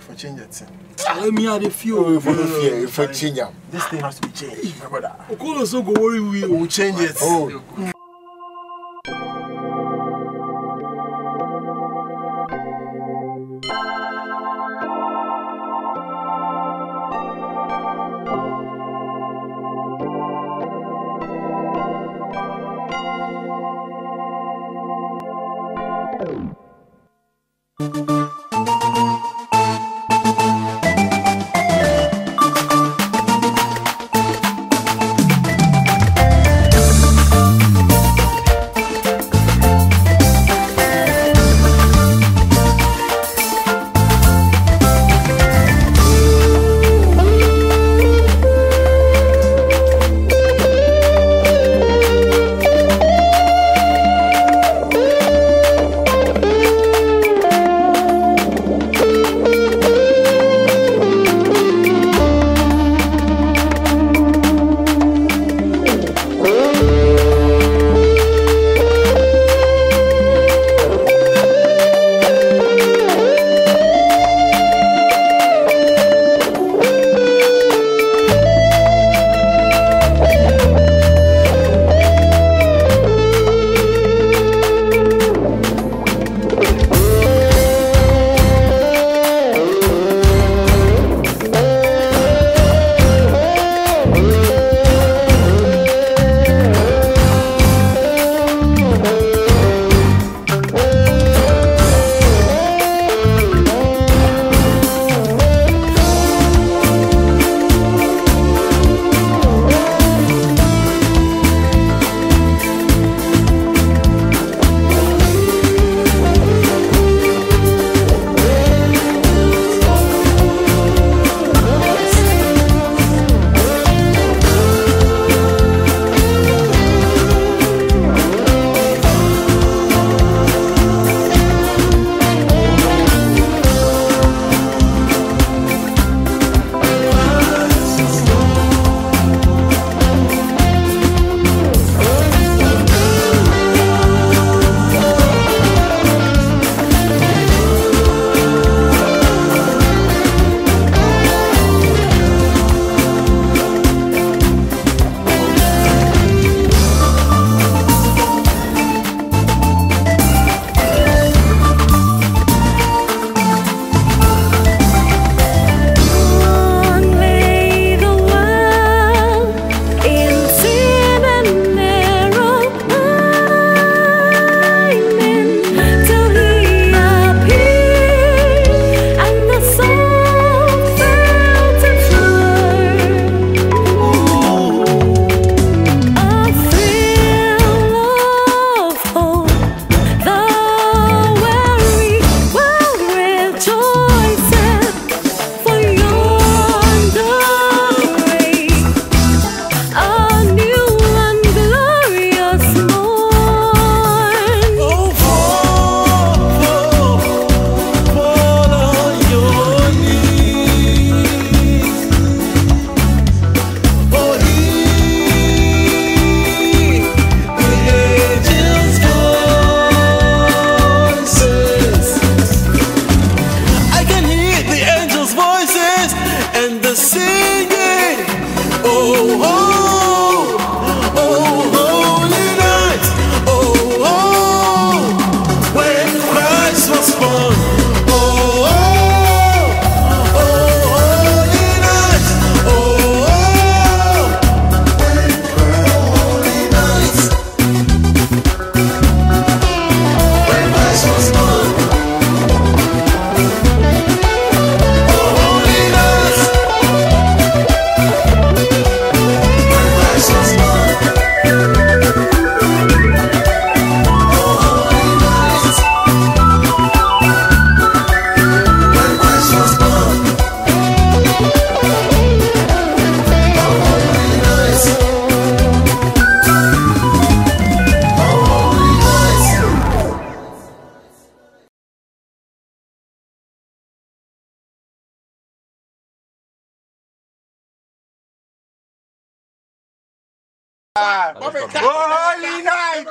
for change that thing. Let me add a few. Oh, if no fear, if change. This thing has to be changed, my brother. Okolo so go worry we will change it. Oh. oh. Holy night!